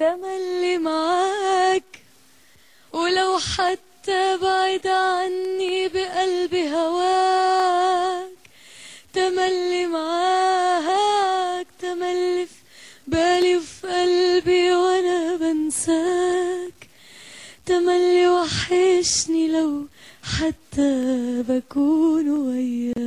تملي معاك. ولو حتى بعيد عني بقلبي هواك. تملي معاك تملي في بالي وفي قلبي وأنا بنساك. تملي وحشني لو حتى بكون وياك